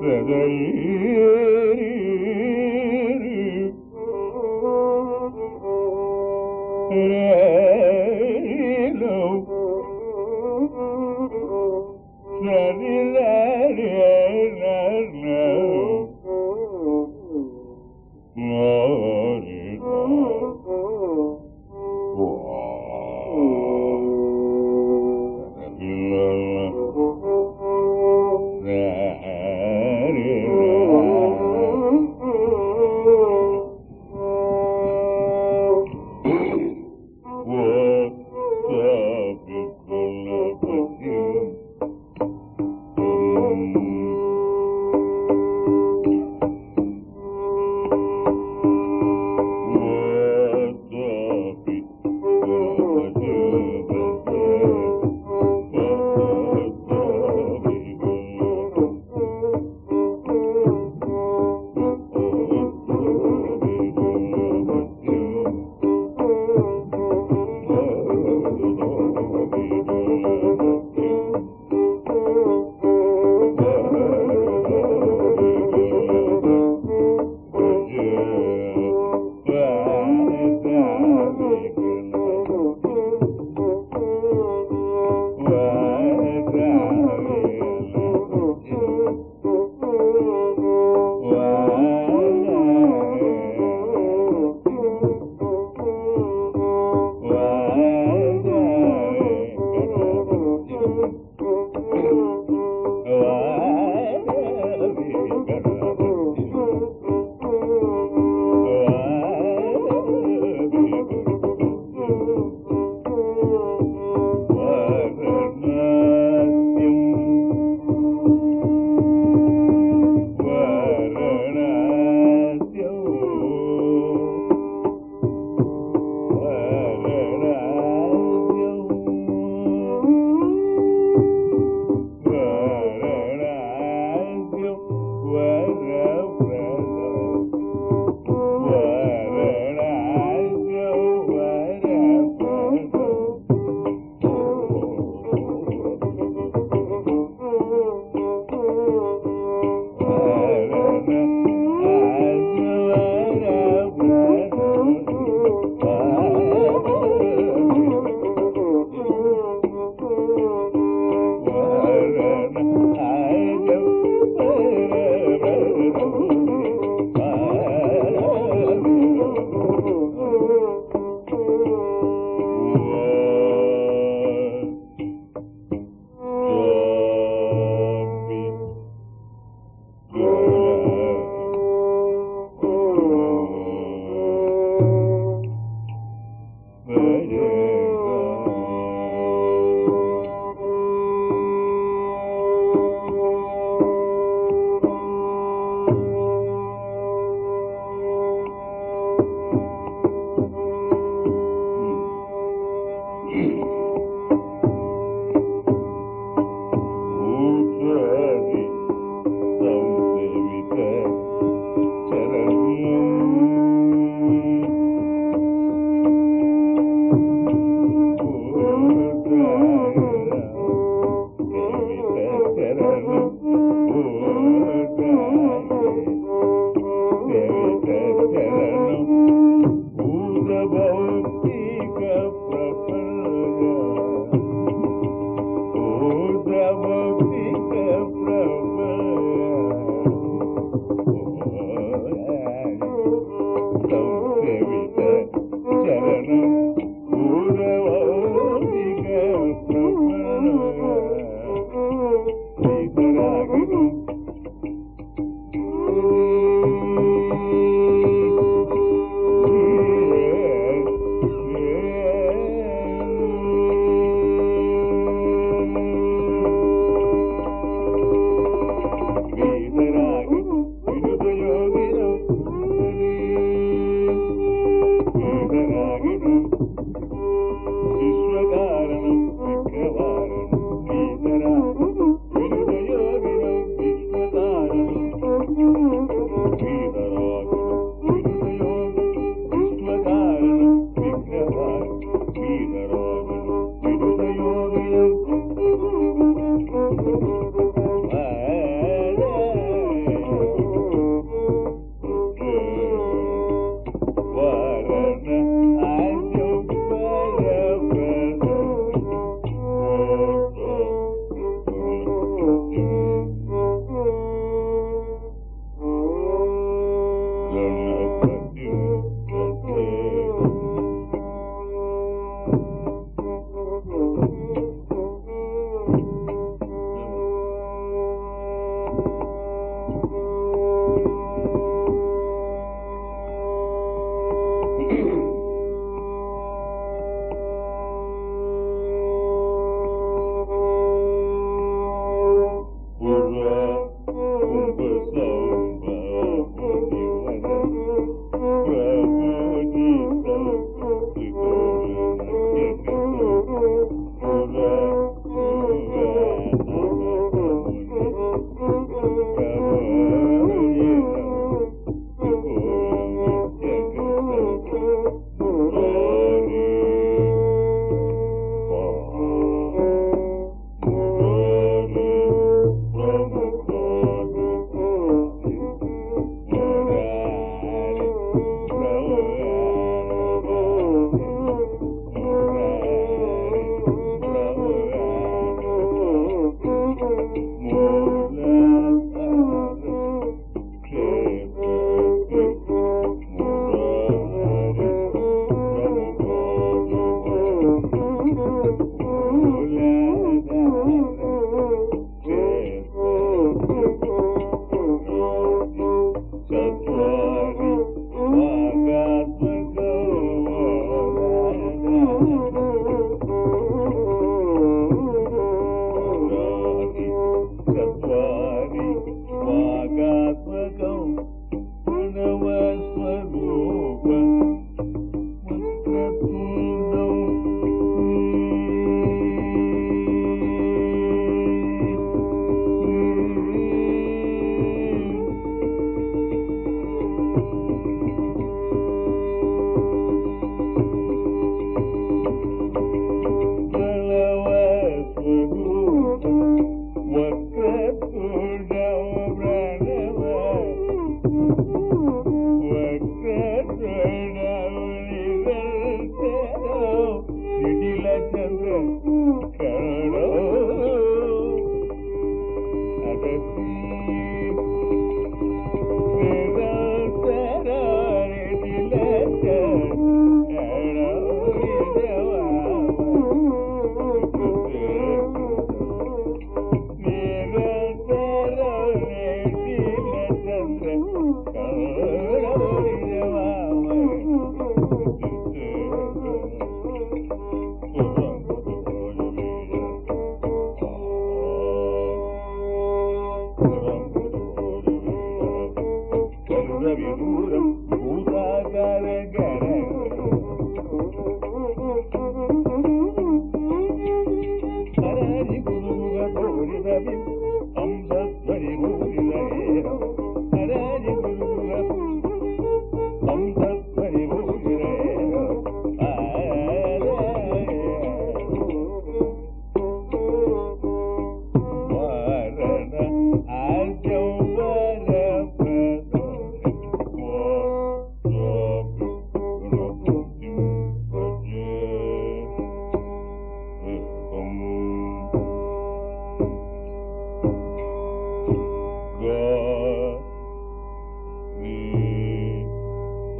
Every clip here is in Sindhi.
Yeah.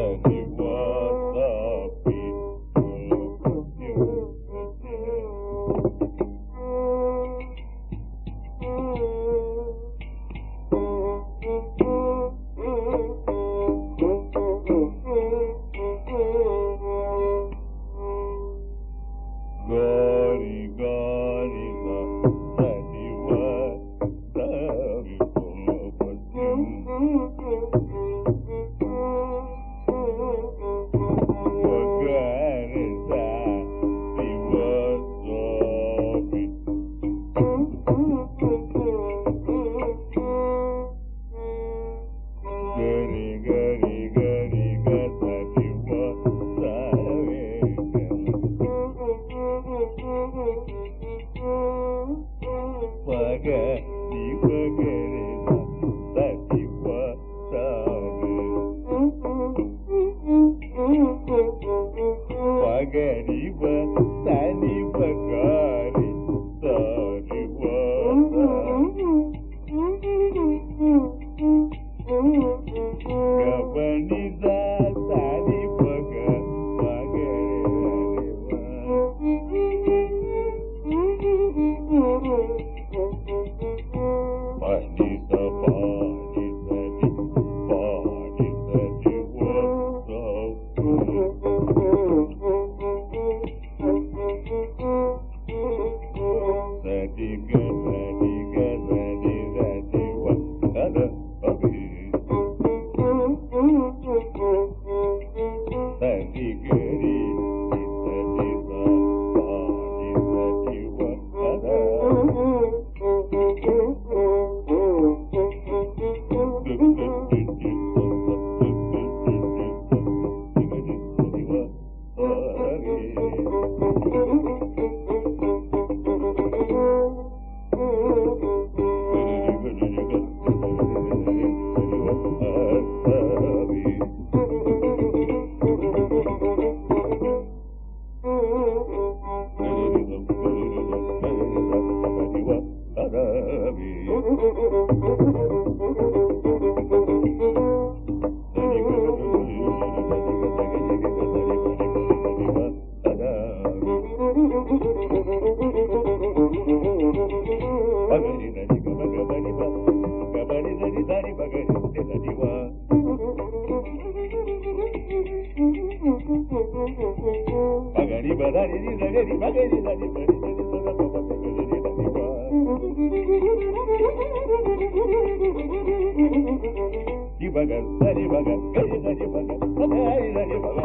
love. 给 Gracias.